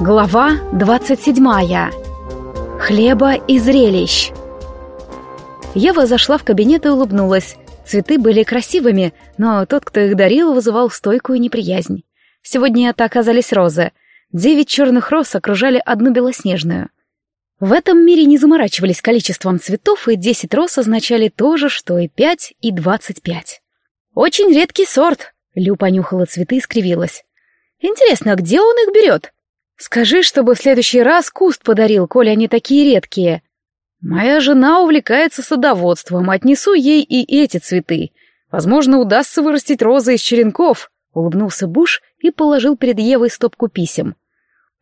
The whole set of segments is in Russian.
Глава 27. Хлеба и зрелищ. Ева зашла в кабинет и улыбнулась. Цветы были красивыми, но тот, кто их дарил, вызывал стойкую неприязнь. Сегодня это оказались розы. Девять черных роз окружали одну белоснежную. В этом мире не заморачивались количеством цветов, и десять роз означали то же, что и пять, и двадцать пять. «Очень редкий сорт», — Лю понюхала цветы и скривилась. «Интересно, где он их берет?» Скажи, чтобы в следующий раз куст подарил, коли они такие редкие. Моя жена увлекается садоводством, отнесу ей и эти цветы. Возможно, удастся вырастить розы из черенков, — улыбнулся Буш и положил перед Евой стопку писем.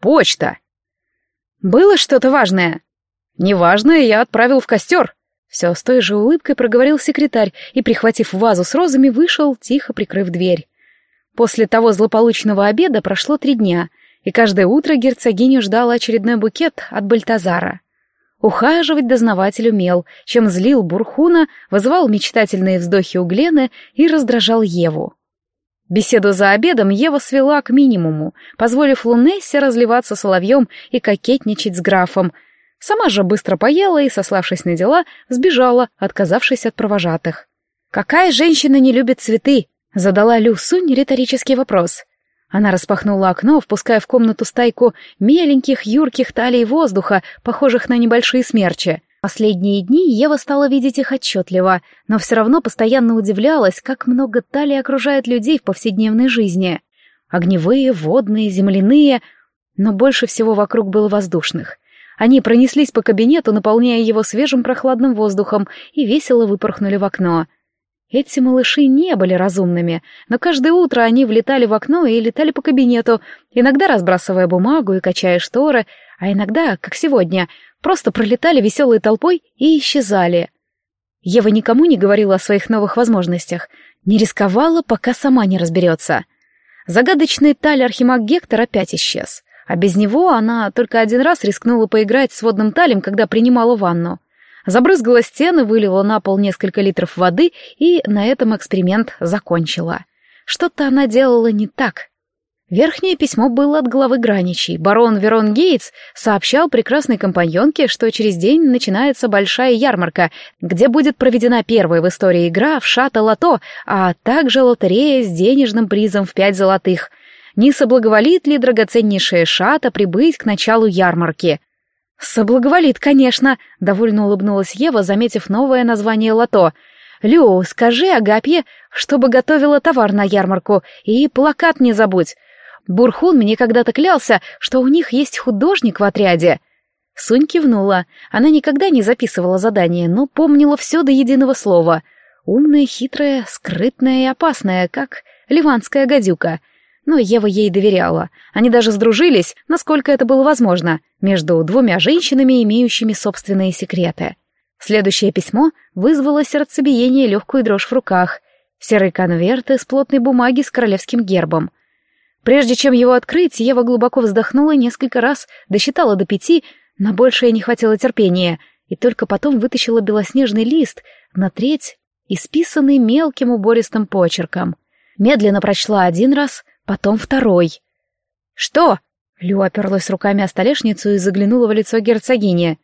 «Почта!» «Было что-то важное?» «Неважное я отправил в костер». Все с той же улыбкой проговорил секретарь и, прихватив вазу с розами, вышел, тихо прикрыв дверь. После того злополучного обеда прошло три дня — и каждое утро герцогиню ждал очередной букет от Бальтазара. Ухаживать дознаватель умел, чем злил Бурхуна, вызывал мечтательные вздохи у Глены и раздражал Еву. Беседу за обедом Ева свела к минимуму, позволив Лунессе разливаться соловьем и кокетничать с графом. Сама же быстро поела и, сославшись на дела, сбежала, отказавшись от провожатых. «Какая женщина не любит цветы?» — задала Лю Сунь риторический вопрос. Она распахнула окно, впуская в комнату стайку меленьких, юрких талий воздуха, похожих на небольшие смерчи. Последние дни Ева стала видеть их отчетливо, но все равно постоянно удивлялась, как много талий окружает людей в повседневной жизни. Огневые, водные, земляные, но больше всего вокруг было воздушных. Они пронеслись по кабинету, наполняя его свежим прохладным воздухом, и весело выпорхнули в окно — эти малыши не были разумными, но каждое утро они влетали в окно и летали по кабинету, иногда разбрасывая бумагу и качая шторы, а иногда, как сегодня, просто пролетали веселой толпой и исчезали. Ева никому не говорила о своих новых возможностях, не рисковала, пока сама не разберется. Загадочный таль Архимаг Гектор опять исчез, а без него она только один раз рискнула поиграть с водным талем, когда принимала ванну забрызгала стены, вылила на пол несколько литров воды и на этом эксперимент закончила. Что-то она делала не так. Верхнее письмо было от главы Граничей. Барон Верон Гейтс сообщал прекрасной компаньонке, что через день начинается большая ярмарка, где будет проведена первая в истории игра в шато-лото, а также лотерея с денежным призом в пять золотых. Не соблаговолит ли драгоценнейшая шата прибыть к началу ярмарки? «Соблаговолит, конечно», — довольно улыбнулась Ева, заметив новое название лото. «Лю, скажи Агапье, чтобы готовила товар на ярмарку, и плакат не забудь. Бурхун мне когда-то клялся, что у них есть художник в отряде». Сунь кивнула. Она никогда не записывала задания, но помнила все до единого слова. Умная, хитрая, скрытная и опасная, как ливанская гадюка — но Ева ей доверяла. Они даже сдружились, насколько это было возможно, между двумя женщинами, имеющими собственные секреты. Следующее письмо вызвало сердцебиение и легкую дрожь в руках. Серый конверт из плотной бумаги с королевским гербом. Прежде чем его открыть, Ева глубоко вздохнула несколько раз, досчитала до пяти, на большее не хватило терпения, и только потом вытащила белоснежный лист на треть, исписанный мелким убористым почерком. Медленно прочла один раз — потом второй. «Что?» — Лю оперлась руками о столешницу и заглянула в лицо герцогини.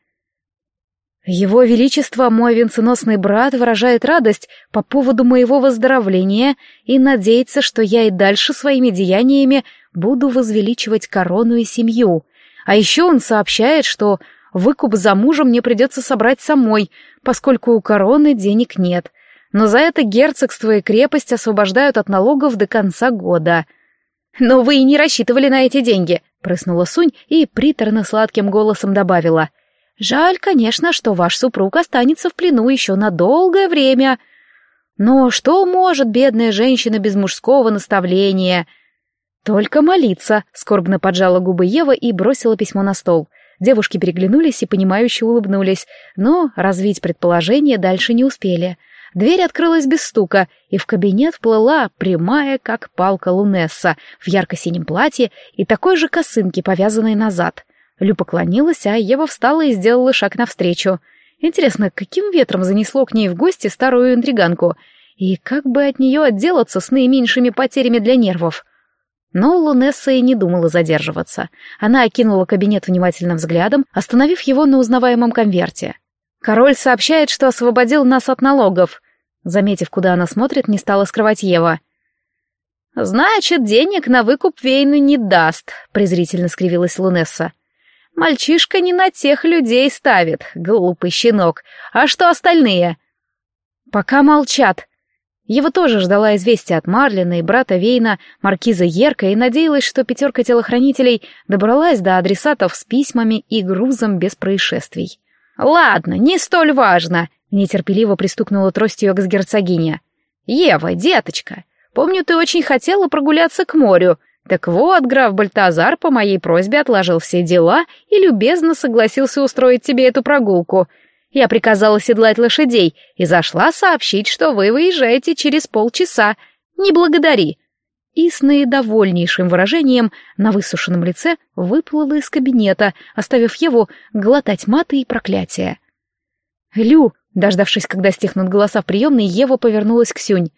«Его Величество, мой венценосный брат, выражает радость по поводу моего выздоровления и надеется, что я и дальше своими деяниями буду возвеличивать корону и семью. А еще он сообщает, что выкуп за мужа мне придется собрать самой, поскольку у короны денег нет. Но за это герцогство и крепость освобождают от налогов до конца года». «Но вы и не рассчитывали на эти деньги», — прыснула Сунь и приторно-сладким голосом добавила. «Жаль, конечно, что ваш супруг останется в плену еще на долгое время. Но что может бедная женщина без мужского наставления?» «Только молиться», — скорбно поджала губы Ева и бросила письмо на стол. Девушки переглянулись и понимающе улыбнулись, но развить предположение дальше не успели — Дверь открылась без стука, и в кабинет вплыла прямая, как палка Лунесса, в ярко-синем платье и такой же косынке, повязанной назад. Лю поклонилась, а Ева встала и сделала шаг навстречу. Интересно, каким ветром занесло к ней в гости старую интриганку? И как бы от нее отделаться с наименьшими потерями для нервов? Но Лунесса и не думала задерживаться. Она окинула кабинет внимательным взглядом, остановив его на узнаваемом конверте. «Король сообщает, что освободил нас от налогов». Заметив, куда она смотрит, не стала скрывать Ева. «Значит, денег на выкуп Вейну не даст», — презрительно скривилась Лунесса. «Мальчишка не на тех людей ставит, глупый щенок. А что остальные?» «Пока молчат», его тоже ждала известия от Марлина и брата Вейна, маркиза Ерка, и надеялась, что пятерка телохранителей добралась до адресатов с письмами и грузом без происшествий. «Ладно, не столь важно», — нетерпеливо пристукнула тростью экс-герцогиня. «Ева, деточка, помню, ты очень хотела прогуляться к морю. Так вот, граф Бальтазар по моей просьбе отложил все дела и любезно согласился устроить тебе эту прогулку — я приказала седлать лошадей и зашла сообщить, что вы выезжаете через полчаса. Не благодари. И с наидовольнейшим выражением на высушенном лице выплыла из кабинета, оставив Еву глотать маты и проклятия. «Лю», дождавшись, когда стихнут голоса в приемной, Ева повернулась к Сюнь.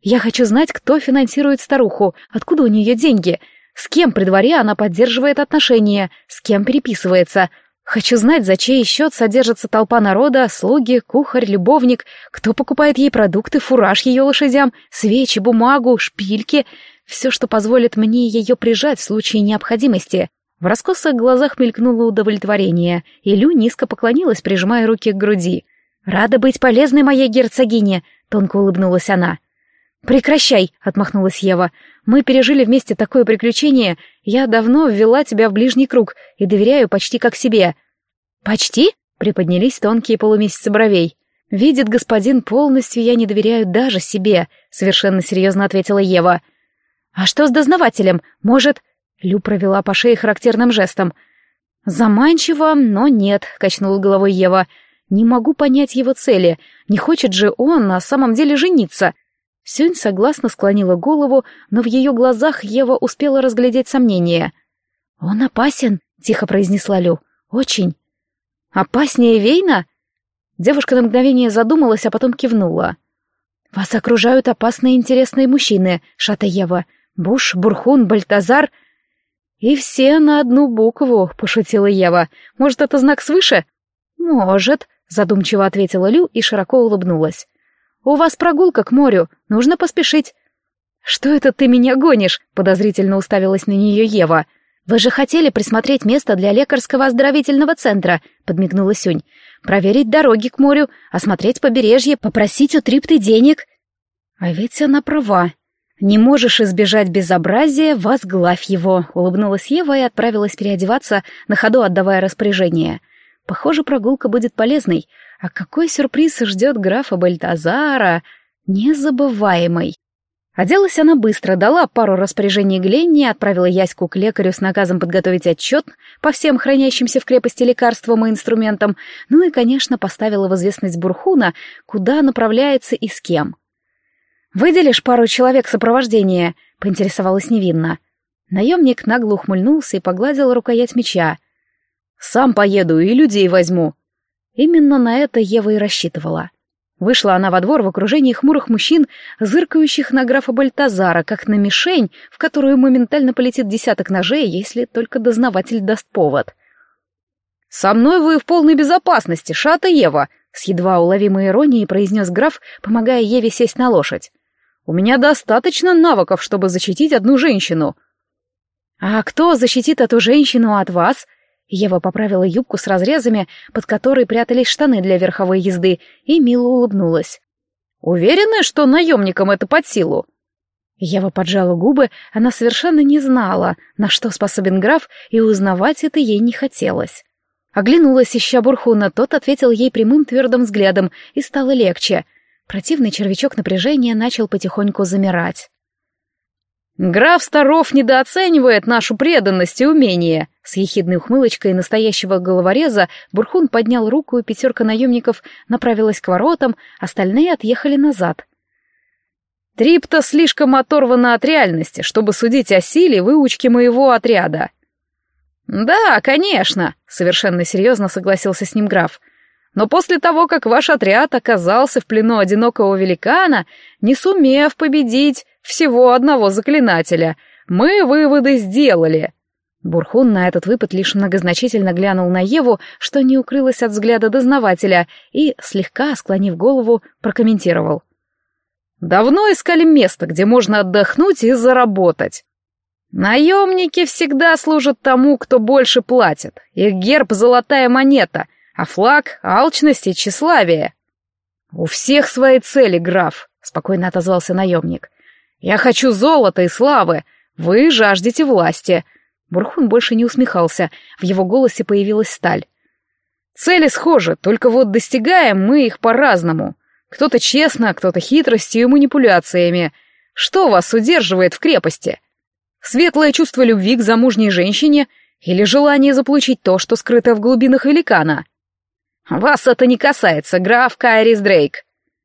«Я хочу знать, кто финансирует старуху, откуда у нее деньги, с кем при дворе она поддерживает отношения, с кем переписывается, Хочу знать, за чей счет содержится толпа народа, слуги, кухарь, любовник, кто покупает ей продукты, фураж ее лошадям, свечи, бумагу, шпильки, все, что позволит мне ее прижать в случае необходимости. В раскосых глазах мелькнуло удовлетворение, и Лю низко поклонилась, прижимая руки к груди. «Рада быть полезной моей герцогине», — тонко улыбнулась она. «Прекращай», — отмахнулась Ева. «Мы пережили вместе такое приключение. Я давно ввела тебя в ближний круг и доверяю почти как себе». «Почти?» — приподнялись тонкие полумесяцы бровей. «Видит господин, полностью я не доверяю даже себе», — совершенно серьезно ответила Ева. «А что с дознавателем? Может...» Лю провела по шее характерным жестом. «Заманчиво, но нет», — качнула головой Ева. «Не могу понять его цели. Не хочет же он на самом деле жениться. Сюнь согласно склонила голову, но в ее глазах Ева успела разглядеть сомнение. «Он опасен», — тихо произнесла Лю. «Очень». «Опаснее Вейна?» Девушка на мгновение задумалась, а потом кивнула. «Вас окружают опасные интересные мужчины, Шата Ева. Буш, Бурхун, Бальтазар...» «И все на одну букву», — пошутила Ева. «Может, это знак свыше?» «Может», — задумчиво ответила Лю и широко улыбнулась. «У вас прогулка к морю, нужно поспешить». «Что это ты меня гонишь?» — подозрительно уставилась на нее Ева. «Вы же хотели присмотреть место для лекарского оздоровительного центра», — подмигнула Сюнь. «Проверить дороги к морю, осмотреть побережье, попросить у Трипты денег». А ведь она права. «Не можешь избежать безобразия, возглавь его», — улыбнулась Ева и отправилась переодеваться, на ходу отдавая распоряжение. «Похоже, прогулка будет полезной, а какой сюрприз ждет графа Бальтазара? Незабываемый. Оделась она быстро, дала пару распоряжений Гленни, отправила Яську к лекарю с наказом подготовить отчет по всем хранящимся в крепости лекарствам и инструментам, ну и, конечно, поставила в известность Бурхуна, куда направляется и с кем. «Выделишь пару человек сопровождения?» — поинтересовалась невинно. Наемник нагло ухмыльнулся и погладил рукоять меча. «Сам поеду и людей возьму», Именно на это Ева и рассчитывала. Вышла она во двор в окружении хмурых мужчин, зыркающих на графа Бальтазара, как на мишень, в которую моментально полетит десяток ножей, если только дознаватель даст повод. «Со мной вы в полной безопасности, шата Ева!» — с едва уловимой иронией произнес граф, помогая Еве сесть на лошадь. «У меня достаточно навыков, чтобы защитить одну женщину». «А кто защитит эту женщину от вас?» Ева поправила юбку с разрезами, под которой прятались штаны для верховой езды, и мило улыбнулась. «Уверены, что наемникам это под силу?» Ева поджала губы, она совершенно не знала, на что способен граф, и узнавать это ей не хотелось. Оглянулась, ища Бурхуна, тот ответил ей прямым твердым взглядом, и стало легче. Противный червячок напряжения начал потихоньку замирать. «Граф Старов недооценивает нашу преданность и умение», с ехидной ухмылочкой настоящего головореза Бурхун поднял руку, и пятерка наемников направилась к воротам, остальные отъехали назад. «Трипта слишком оторвана от реальности, чтобы судить о силе выучки моего отряда». «Да, конечно», — совершенно серьезно согласился с ним граф. «Но после того, как ваш отряд оказался в плену одинокого великана, не сумев победить всего одного заклинателя, мы выводы сделали». Бурхун на этот выпад лишь многозначительно глянул на Еву, что не укрылось от взгляда дознавателя, и, слегка склонив голову, прокомментировал. «Давно искали место, где можно отдохнуть и заработать. Наемники всегда служат тому, кто больше платит. Их герб — золотая монета, а флаг — алчность и тщеславие». «У всех свои цели, граф», — спокойно отозвался наемник. «Я хочу золота и славы, вы жаждете власти». Бурхун больше не усмехался, в его голосе появилась сталь. «Цели схожи, только вот достигаем мы их по-разному. Кто-то честно, кто-то хитростью и манипуляциями. Что вас удерживает в крепости? Светлое чувство любви к замужней женщине или желание заполучить то, что скрыто в глубинах великана?» «Вас это не касается, граф Кайрис Дрейк.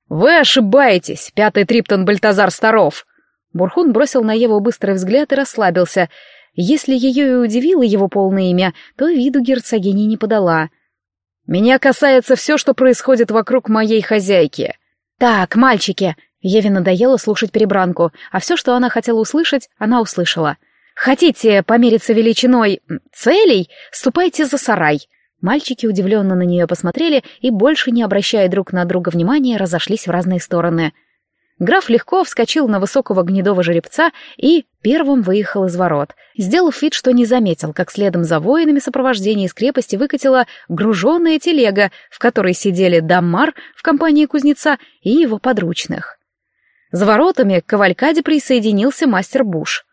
Вы ошибаетесь, пятый триптон Бальтазар Старов». Бурхун бросил на Еву быстрый взгляд и расслабился — если ее и удивило его полное имя, то виду герцогини не подала. «Меня касается все, что происходит вокруг моей хозяйки». «Так, мальчики!» Еве надоело слушать перебранку, а все, что она хотела услышать, она услышала. «Хотите помериться величиной целей? Ступайте за сарай!» Мальчики удивленно на нее посмотрели и, больше не обращая друг на друга внимания, разошлись в разные стороны. Граф легко вскочил на высокого гнедого жеребца и первым выехал из ворот, сделав вид, что не заметил, как следом за воинами сопровождения из крепости выкатила груженная телега, в которой сидели Даммар в компании кузнеца и его подручных. За воротами к кавалькаде присоединился мастер Буш.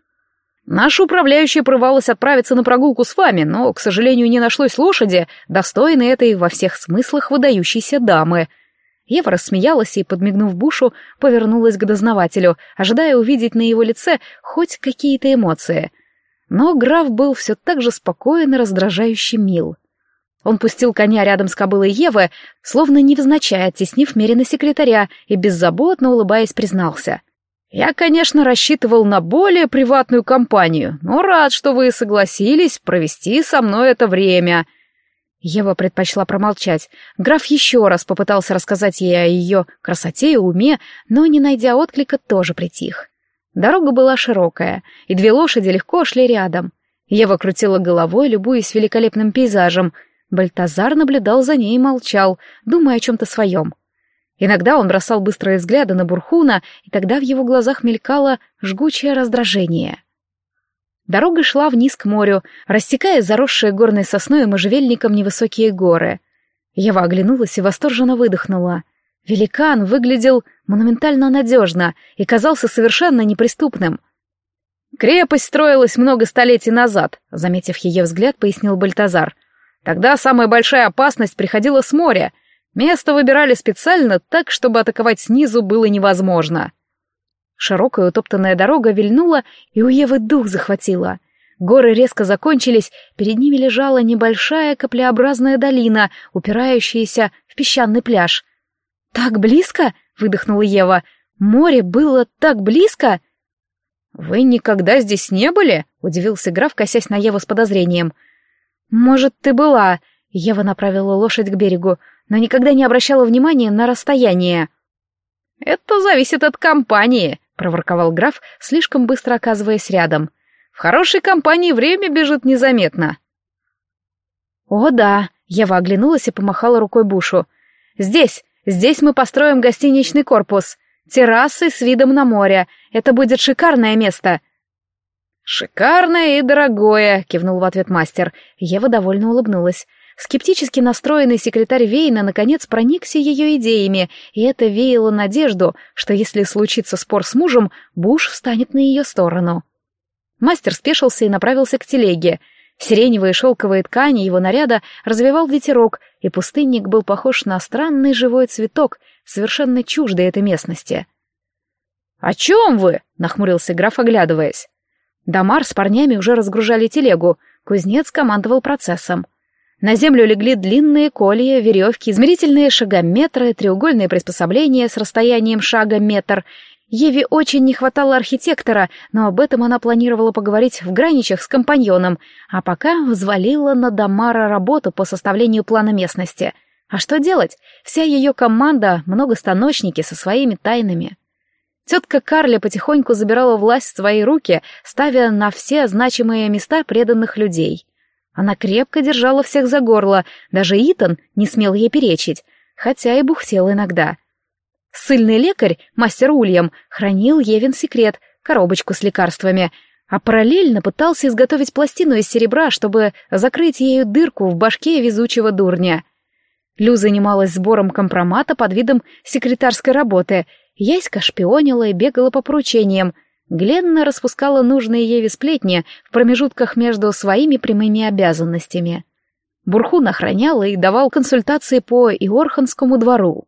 «Наша управляющая прорывалась отправиться на прогулку с вами, но, к сожалению, не нашлось лошади, достойной этой во всех смыслах выдающейся дамы», Ева рассмеялась и, подмигнув Бушу, повернулась к дознавателю, ожидая увидеть на его лице хоть какие-то эмоции. Но граф был все так же спокоен и раздражающе мил. Он пустил коня рядом с кобылой Евы, словно невзначай оттеснив Мерина секретаря, и беззаботно улыбаясь признался. «Я, конечно, рассчитывал на более приватную компанию, но рад, что вы согласились провести со мной это время. Ева предпочла промолчать. Граф еще раз попытался рассказать ей о ее красоте и уме, но, не найдя отклика, тоже притих. Дорога была широкая, и две лошади легко шли рядом. Ева крутила головой, любуясь великолепным пейзажем. Бальтазар наблюдал за ней и молчал, думая о чем-то своем. Иногда он бросал быстрые взгляды на Бурхуна, и тогда в его глазах мелькало жгучее раздражение. Дорога шла вниз к морю, рассекая заросшие горной сосной и можжевельником невысокие горы. Ева оглянулась и восторженно выдохнула. Великан выглядел монументально надежно и казался совершенно неприступным. «Крепость строилась много столетий назад», — заметив ее взгляд, пояснил Бальтазар. «Тогда самая большая опасность приходила с моря. Место выбирали специально так, чтобы атаковать снизу было невозможно». Широкая утоптанная дорога вильнула, и у Евы дух захватила. Горы резко закончились, перед ними лежала небольшая каплеобразная долина, упирающаяся в песчаный пляж. «Так близко?» — выдохнула Ева. «Море было так близко?» «Вы никогда здесь не были?» — удивился граф, косясь на Еву с подозрением. «Может, ты была?» — Ева направила лошадь к берегу, но никогда не обращала внимания на расстояние. «Это зависит от компании», — проворковал граф, слишком быстро оказываясь рядом. «В хорошей компании время бежит незаметно». «О, да», — Ева оглянулась и помахала рукой Бушу. «Здесь, здесь мы построим гостиничный корпус. Террасы с видом на море. Это будет шикарное место». «Шикарное и дорогое», — кивнул в ответ мастер. Ева довольно улыбнулась. Скептически настроенный секретарь Вейна наконец проникся ее идеями, и это веяло надежду, что если случится спор с мужем, Буш встанет на ее сторону. Мастер спешился и направился к телеге. Сиреневые шелковые ткани его наряда развивал ветерок, и пустынник был похож на странный живой цветок, совершенно чуждый этой местности. «О чем вы?» — нахмурился граф, оглядываясь. Дамар с парнями уже разгружали телегу, кузнец командовал процессом. На землю легли длинные колья, веревки, измерительные шагометры, треугольные приспособления с расстоянием шага метр. Еве очень не хватало архитектора, но об этом она планировала поговорить в граничах с компаньоном, а пока взвалила на Дамара работу по составлению плана местности. А что делать? Вся ее команда — многостаночники со своими тайнами. Тетка Карли потихоньку забирала власть в свои руки, ставя на все значимые места преданных людей. Она крепко держала всех за горло, даже Итан не смел ей перечить, хотя и бухтел иногда. Сыльный лекарь, мастер Ульям, хранил Евин секрет, коробочку с лекарствами, а параллельно пытался изготовить пластину из серебра, чтобы закрыть ею дырку в башке везучего дурня. Лю занималась сбором компромата под видом секретарской работы — Яська шпионила и бегала по поручениям. Гленна распускала нужные Еве сплетни в промежутках между своими прямыми обязанностями. Бурхун охранял и давал консультации по Иорханскому двору.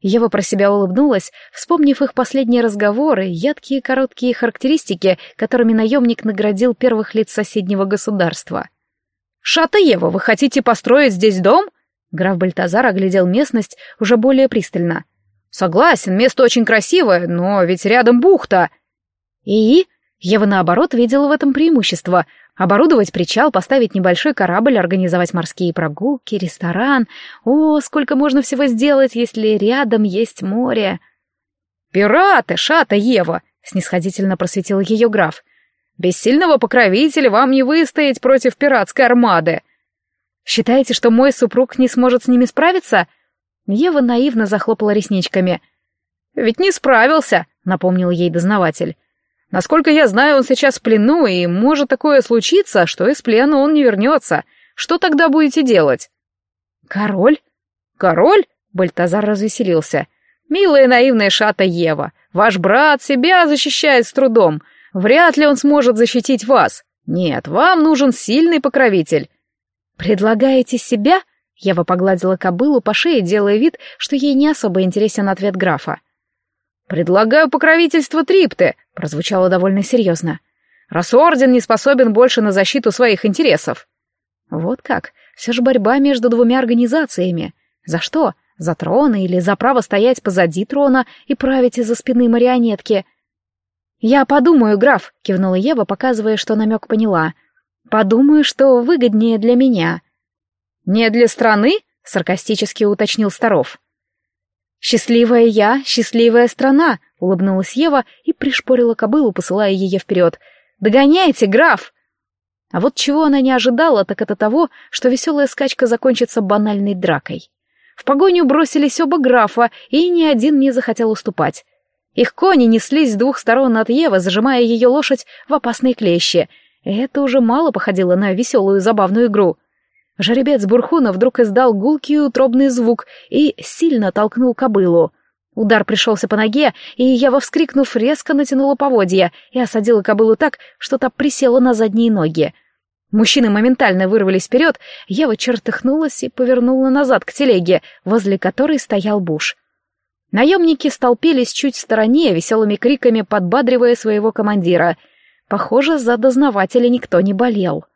Ева про себя улыбнулась, вспомнив их последние разговоры, едкие короткие характеристики, которыми наемник наградил первых лиц соседнего государства. «Шата Ева, вы хотите построить здесь дом?» Граф Бальтазар оглядел местность уже более пристально. Согласен, место очень красивое, но ведь рядом бухта. И Ева, наоборот, видела в этом преимущество. Оборудовать причал, поставить небольшой корабль, организовать морские прогулки, ресторан. О, сколько можно всего сделать, если рядом есть море. «Пираты, шата Ева!» — снисходительно просветил ее граф. «Без сильного покровителя вам не выстоять против пиратской армады. Считаете, что мой супруг не сможет с ними справиться?» Ева наивно захлопала ресничками. «Ведь не справился», — напомнил ей дознаватель. «Насколько я знаю, он сейчас в плену, и может такое случиться, что из плена он не вернется. Что тогда будете делать?» «Король?» «Король?» — Бальтазар развеселился. «Милая наивная шата Ева, ваш брат себя защищает с трудом. Вряд ли он сможет защитить вас. Нет, вам нужен сильный покровитель». «Предлагаете себя?» Ева погладила кобылу по шее, делая вид, что ей не особо интересен ответ графа. «Предлагаю покровительство Трипты», — прозвучало довольно серьезно. «Раз орден не способен больше на защиту своих интересов». Вот как, все же борьба между двумя организациями. За что? За трон или за право стоять позади трона и править из-за спины марионетки? «Я подумаю, граф», — кивнула Ева, показывая, что намек поняла. «Подумаю, что выгоднее для меня». «Не для страны?» — саркастически уточнил Старов. «Счастливая я, счастливая страна!» — улыбнулась Ева и пришпорила кобылу, посылая ее вперед. «Догоняйте, граф!» А вот чего она не ожидала, так это того, что веселая скачка закончится банальной дракой. В погоню бросились оба графа, и ни один не захотел уступать. Их кони неслись с двух сторон от Евы, зажимая ее лошадь в опасные клещи. Это уже мало походило на веселую забавную игру. Жеребец Бурхуна вдруг издал гулкий утробный звук и сильно толкнул кобылу. Удар пришелся по ноге, и Ева, вскрикнув, резко натянула поводья и осадила кобылу так, что та присела на задние ноги. Мужчины моментально вырвались вперед, Ева чертыхнулась и повернула назад к телеге, возле которой стоял Буш. Наемники столпились чуть в стороне, веселыми криками подбадривая своего командира. Похоже, за дознавателя никто не болел. —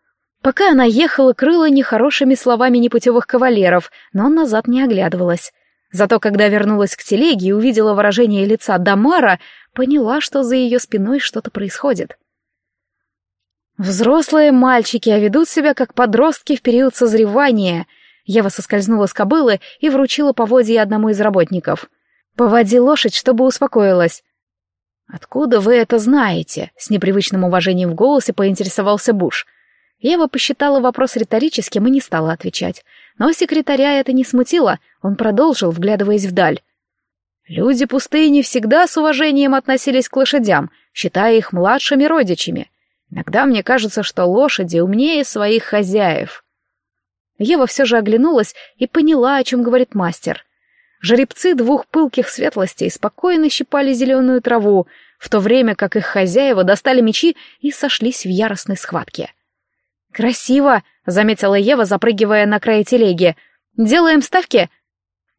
Пока она ехала, крыла нехорошими словами непутевых кавалеров, но назад не оглядывалась. Зато когда вернулась к телеге и увидела выражение лица Дамара, поняла, что за ее спиной что-то происходит. Взрослые мальчики, а ведут себя как подростки в период созревания. Ева соскользнула с кобылы и вручила поводье одному из работников. «Поводи лошадь, чтобы успокоилась». «Откуда вы это знаете?» — с непривычным уважением в голосе поинтересовался Буш. Ева посчитала вопрос риторическим и не стала отвечать. Но секретаря это не смутило, он продолжил, вглядываясь вдаль. Люди пустыни всегда с уважением относились к лошадям, считая их младшими родичами. Иногда мне кажется, что лошади умнее своих хозяев. Ева все же оглянулась и поняла, о чем говорит мастер. Жеребцы двух пылких светлостей спокойно щипали зеленую траву, в то время как их хозяева достали мечи и сошлись в яростной схватке. «Красиво!» — заметила Ева, запрыгивая на край телеги. «Делаем ставки?»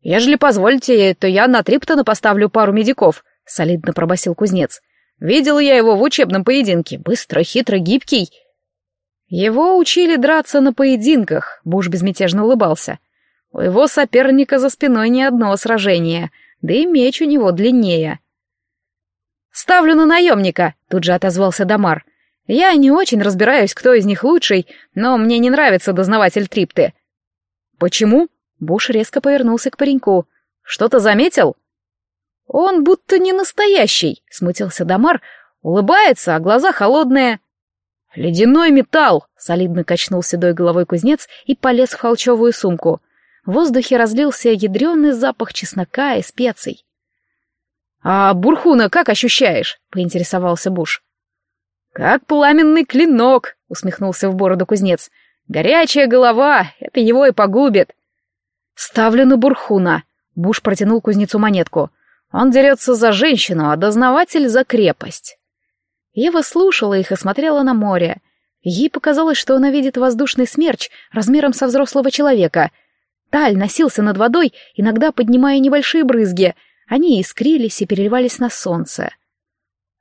«Ежели позволите, то я на Триптона поставлю пару медиков», — солидно пробасил кузнец. «Видел я его в учебном поединке. Быстро, хитро, гибкий». Его учили драться на поединках, Буш безмятежно улыбался. У его соперника за спиной не одно сражение, да и меч у него длиннее. «Ставлю на наемника», — тут же отозвался Дамар. Я не очень разбираюсь, кто из них лучший, но мне не нравится дознаватель Трипты. Почему? Буш резко повернулся к пареньку. Что-то заметил? Он будто не настоящий, смутился Дамар, улыбается, а глаза холодные. Ледяной металл, солидно качнул седой головой кузнец и полез в холчевую сумку. В воздухе разлился ядреный запах чеснока и специй. «А Бурхуна как ощущаешь?» — поинтересовался Буш. «Как пламенный клинок», — усмехнулся в бороду кузнец. «Горячая голова, это его и погубит». «Ставлю на Бурхуна», — Буш протянул кузнецу монетку. «Он дерется за женщину, а дознаватель — за крепость». Ева слушала их и смотрела на море. Ей показалось, что она видит воздушный смерч размером со взрослого человека. Таль носился над водой, иногда поднимая небольшие брызги. Они искрились и переливались на солнце.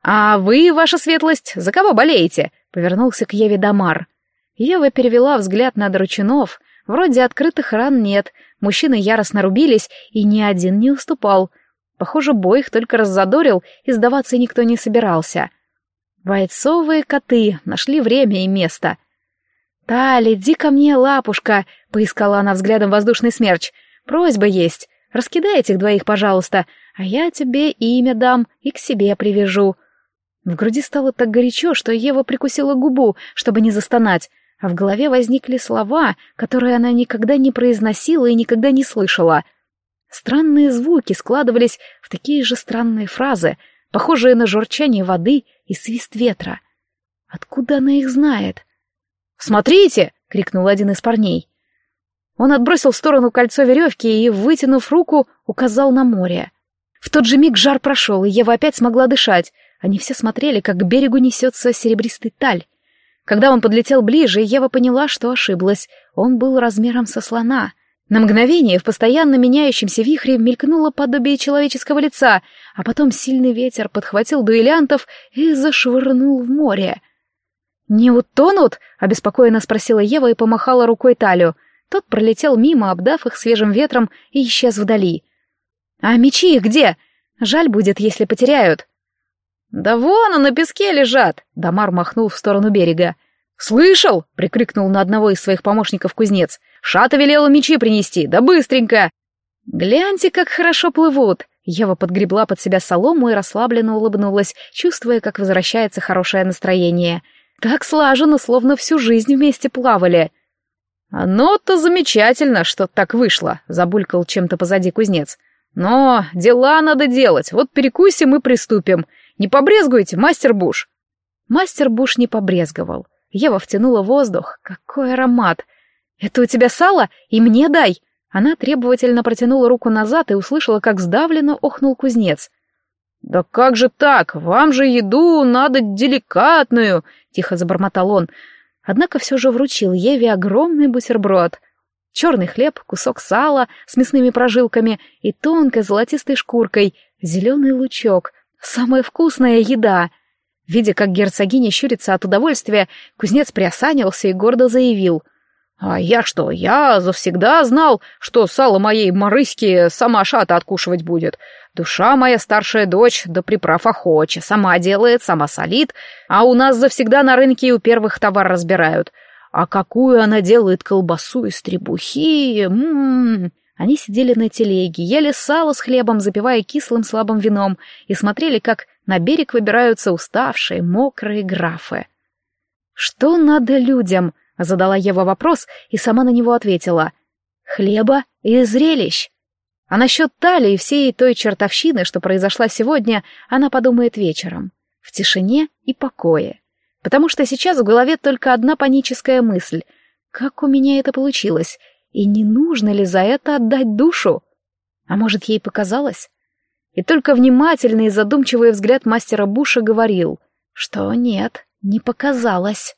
«А вы, ваша светлость, за кого болеете?» — повернулся к Еве Дамар. Ева перевела взгляд на Дручунов. Вроде открытых ран нет, мужчины яростно рубились, и ни один не уступал. Похоже, бой их только раззадорил, и сдаваться никто не собирался. Бойцовые коты нашли время и место. «Тали, иди ко мне, лапушка!» — поискала она взглядом воздушный смерч. «Просьба есть. Раскидай этих двоих, пожалуйста, а я тебе имя дам и к себе привяжу». В груди стало так горячо, что Ева прикусила губу, чтобы не застонать, а в голове возникли слова, которые она никогда не произносила и никогда не слышала. Странные звуки складывались в такие же странные фразы — похожие на журчание воды и свист ветра. Откуда она их знает? «Смотрите!» — крикнул один из парней. Он отбросил в сторону кольцо веревки и, вытянув руку, указал на море. В тот же миг жар прошел, и Ева опять смогла дышать. Они все смотрели, как к берегу несется серебристый таль. Когда он подлетел ближе, Ева поняла, что ошиблась. Он был размером со слона — на мгновение в постоянно меняющемся вихре мелькнуло подобие человеческого лица, а потом сильный ветер подхватил дуэлянтов и зашвырнул в море. «Не утонут?» — обеспокоенно спросила Ева и помахала рукой Талю. Тот пролетел мимо, обдав их свежим ветром, и исчез вдали. «А мечи их где? Жаль будет, если потеряют». «Да вон, он на песке лежат!» — Дамар махнул в сторону берега. «Слышал?» — прикрикнул на одного из своих помощников кузнец. «Шата велела мечи принести, да быстренько!» «Гляньте, как хорошо плывут!» Ева подгребла под себя солому и расслабленно улыбнулась, чувствуя, как возвращается хорошее настроение. Так слаженно, словно всю жизнь вместе плавали. «Оно-то замечательно, что так вышло», — забулькал чем-то позади кузнец. «Но дела надо делать, вот перекусим и приступим. Не побрезгуйте, мастер Буш». Мастер Буш не побрезговал. Ева втянула воздух. Какой аромат! «Это у тебя сало? И мне дай!» Она требовательно протянула руку назад и услышала, как сдавленно охнул кузнец. «Да как же так? Вам же еду надо деликатную!» — тихо забормотал он. Однако все же вручил Еве огромный бутерброд. Черный хлеб, кусок сала с мясными прожилками и тонкой золотистой шкуркой, зеленый лучок. Самая вкусная еда! Видя, как герцогиня щурится от удовольствия, кузнец приосанился и гордо заявил. «А я что, я завсегда знал, что сало моей Марыськи сама шата откушивать будет. Душа моя старшая дочь, да приправ охоча, сама делает, сама солит, а у нас завсегда на рынке у первых товар разбирают. А какую она делает колбасу из требухи, м-м-м!» Они сидели на телеге, ели сало с хлебом, запивая кислым слабым вином, и смотрели, как на берег выбираются уставшие, мокрые графы. «Что надо людям?» — задала Ева вопрос и сама на него ответила. «Хлеба и зрелищ». А насчет талии и всей той чертовщины, что произошла сегодня, она подумает вечером, в тишине и покое. Потому что сейчас в голове только одна паническая мысль. Как у меня это получилось? И не нужно ли за это отдать душу? А может, ей показалось? И только внимательный и задумчивый взгляд мастера Буша говорил, что нет, не показалось.